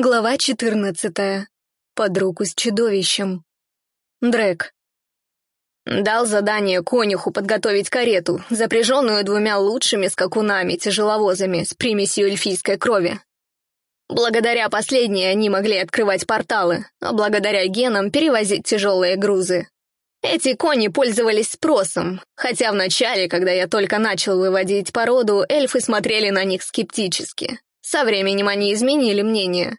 Глава 14. Под руку с чудовищем. Дрек. Дал задание конюху подготовить карету, запряженную двумя лучшими скакунами-тяжеловозами с примесью эльфийской крови. Благодаря последней они могли открывать порталы, а благодаря генам перевозить тяжелые грузы. Эти кони пользовались спросом, хотя вначале, когда я только начал выводить породу, эльфы смотрели на них скептически. Со временем они изменили мнение.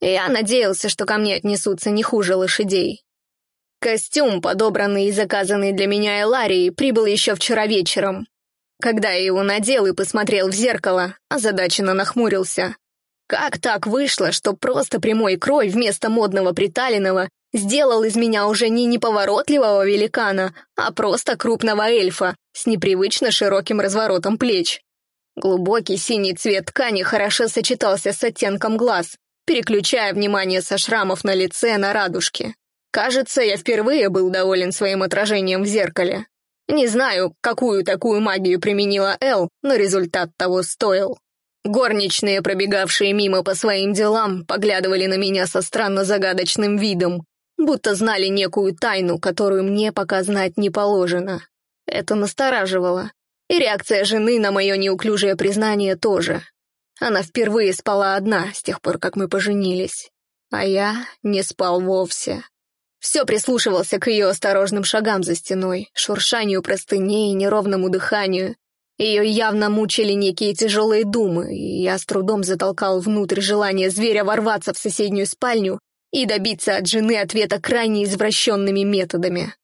Я надеялся, что ко мне отнесутся не хуже лошадей. Костюм, подобранный и заказанный для меня Эларией, прибыл еще вчера вечером. Когда я его надел и посмотрел в зеркало, озадаченно нахмурился. Как так вышло, что просто прямой крой вместо модного приталенного сделал из меня уже не неповоротливого великана, а просто крупного эльфа с непривычно широким разворотом плеч? Глубокий синий цвет ткани хорошо сочетался с оттенком глаз, переключая внимание со шрамов на лице на радужки. Кажется, я впервые был доволен своим отражением в зеркале. Не знаю, какую такую магию применила Эл, но результат того стоил. Горничные, пробегавшие мимо по своим делам, поглядывали на меня со странно загадочным видом, будто знали некую тайну, которую мне пока знать не положено. Это настораживало. И реакция жены на мое неуклюжее признание тоже. Она впервые спала одна с тех пор, как мы поженились. А я не спал вовсе. Все прислушивался к ее осторожным шагам за стеной, шуршанию простыней неровному дыханию. Ее явно мучили некие тяжелые думы, и я с трудом затолкал внутрь желание зверя ворваться в соседнюю спальню и добиться от жены ответа крайне извращенными методами.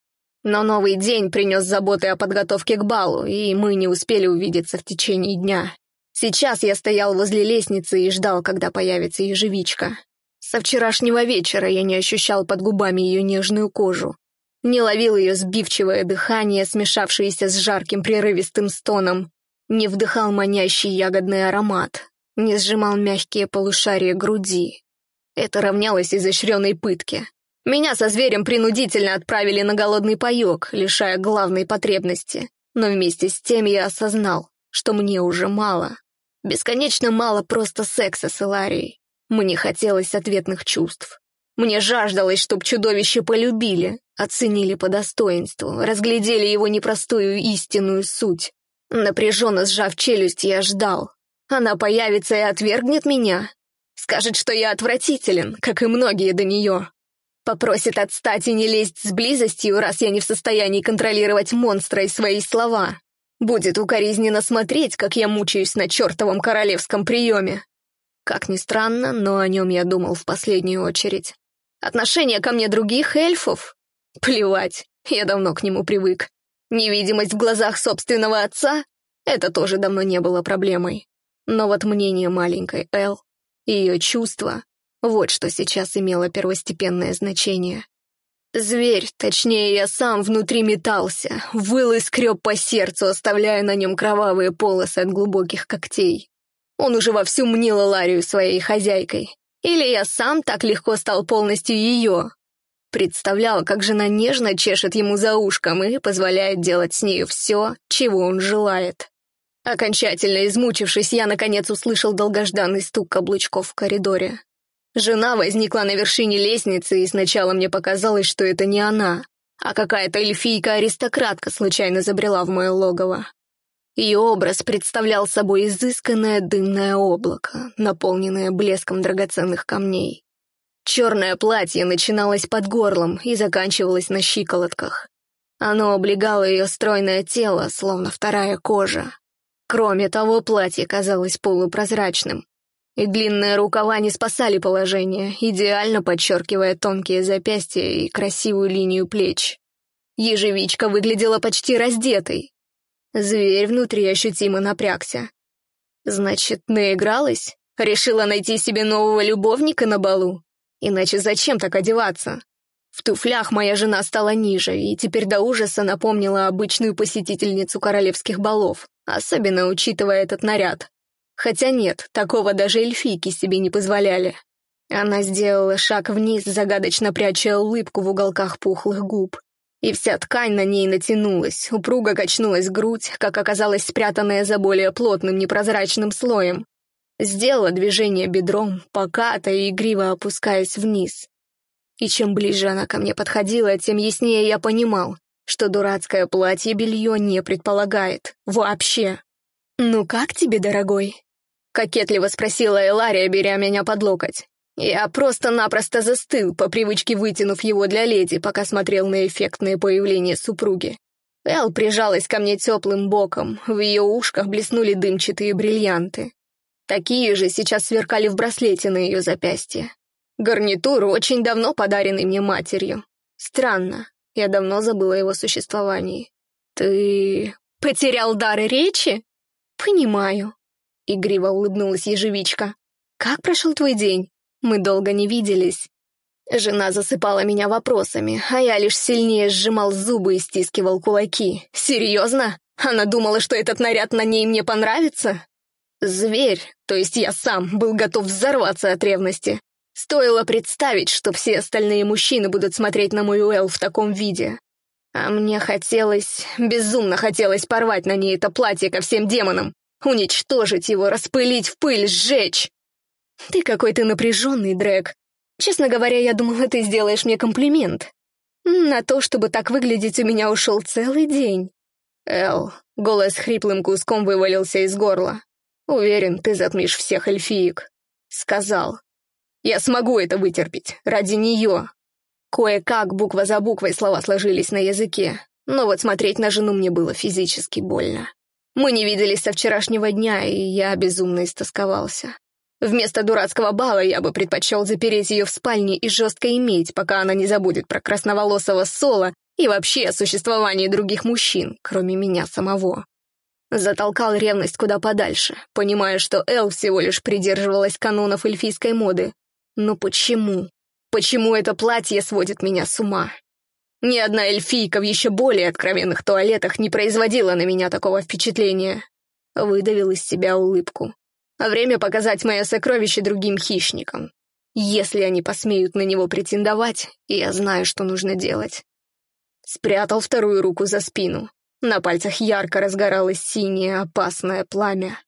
Но новый день принес заботы о подготовке к балу, и мы не успели увидеться в течение дня. Сейчас я стоял возле лестницы и ждал, когда появится ежевичка. Со вчерашнего вечера я не ощущал под губами ее нежную кожу. Не ловил ее сбивчивое дыхание, смешавшееся с жарким прерывистым стоном. Не вдыхал манящий ягодный аромат. Не сжимал мягкие полушария груди. Это равнялось изощренной пытке. Меня со зверем принудительно отправили на голодный паек, лишая главной потребности. Но вместе с тем я осознал, что мне уже мало. Бесконечно мало просто секса с Иларией. Мне хотелось ответных чувств. Мне жаждалось, чтоб чудовище полюбили, оценили по достоинству, разглядели его непростую истинную суть. Напряженно сжав челюсть, я ждал. Она появится и отвергнет меня. Скажет, что я отвратителен, как и многие до нее. Попросит отстать и не лезть с близостью, раз я не в состоянии контролировать монстра и свои слова. Будет укоризненно смотреть, как я мучаюсь на чертовом королевском приеме. Как ни странно, но о нем я думал в последнюю очередь. Отношение ко мне других эльфов? Плевать, я давно к нему привык. Невидимость в глазах собственного отца? Это тоже давно не было проблемой. Но вот мнение маленькой Эл, ее чувства, вот что сейчас имело первостепенное значение. Зверь, точнее я сам, внутри метался, выл и скреб по сердцу, оставляя на нем кровавые полосы от глубоких когтей. Он уже вовсю мнил Ларию своей хозяйкой. Или я сам так легко стал полностью ее. Представлял, как жена нежно чешет ему за ушком и позволяет делать с нею все, чего он желает. Окончательно измучившись, я, наконец, услышал долгожданный стук каблучков в коридоре. Жена возникла на вершине лестницы, и сначала мне показалось, что это не она, а какая-то эльфийка-аристократка случайно забрела в мое логово. Ее образ представлял собой изысканное дымное облако, наполненное блеском драгоценных камней. Черное платье начиналось под горлом и заканчивалось на щиколотках. Оно облегало ее стройное тело, словно вторая кожа. Кроме того, платье казалось полупрозрачным, и длинные рукава не спасали положение, идеально подчеркивая тонкие запястья и красивую линию плеч. Ежевичка выглядела почти раздетой. Зверь внутри ощутимо напрягся. Значит, наигралась? Решила найти себе нового любовника на балу? Иначе зачем так одеваться? В туфлях моя жена стала ниже, и теперь до ужаса напомнила обычную посетительницу королевских балов, особенно учитывая этот наряд. Хотя нет, такого даже эльфийки себе не позволяли. Она сделала шаг вниз, загадочно пряча улыбку в уголках пухлых губ. И вся ткань на ней натянулась, упруго качнулась грудь, как оказалось спрятанная за более плотным непрозрачным слоем. Сделала движение бедром, поката и игриво опускаясь вниз. И чем ближе она ко мне подходила, тем яснее я понимал, что дурацкое платье-белье не предполагает. Вообще. «Ну как тебе, дорогой?» — кокетливо спросила Элария, беря меня под локоть. Я просто-напросто застыл, по привычке вытянув его для леди, пока смотрел на эффектное появление супруги. Эл прижалась ко мне теплым боком, в ее ушках блеснули дымчатые бриллианты. Такие же сейчас сверкали в браслете на ее запястье. Гарнитур, очень давно подаренный мне матерью. Странно, я давно забыла его существовании. Ты потерял дар речи? Понимаю. Игриво улыбнулась ежевичка. Как прошел твой день? Мы долго не виделись. Жена засыпала меня вопросами, а я лишь сильнее сжимал зубы и стискивал кулаки. Серьезно? Она думала, что этот наряд на ней мне понравится? Зверь, то есть я сам, был готов взорваться от ревности. Стоило представить, что все остальные мужчины будут смотреть на мою Эл в таком виде. А мне хотелось, безумно хотелось порвать на ней это платье ко всем демонам, уничтожить его, распылить в пыль, сжечь. «Ты какой-то напряженный, Дрэк. Честно говоря, я думала, ты сделаешь мне комплимент. На то, чтобы так выглядеть, у меня ушел целый день». «Эл», — голос хриплым куском вывалился из горла. «Уверен, ты затмишь всех эльфиек», — сказал. «Я смогу это вытерпеть, ради нее». Кое-как, буква за буквой, слова сложились на языке, но вот смотреть на жену мне было физически больно. Мы не виделись со вчерашнего дня, и я безумно истосковался. Вместо дурацкого бала я бы предпочел запереть ее в спальне и жестко иметь, пока она не забудет про красноволосого Соло и вообще о существовании других мужчин, кроме меня самого. Затолкал ревность куда подальше, понимая, что Эл всего лишь придерживалась канонов эльфийской моды. Но почему? Почему это платье сводит меня с ума? Ни одна эльфийка в еще более откровенных туалетах не производила на меня такого впечатления. Выдавил из себя улыбку а время показать мое сокровище другим хищникам. Если они посмеют на него претендовать, я знаю, что нужно делать. Спрятал вторую руку за спину. На пальцах ярко разгоралось синее опасное пламя.